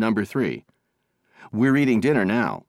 Number 3. We're eating dinner now.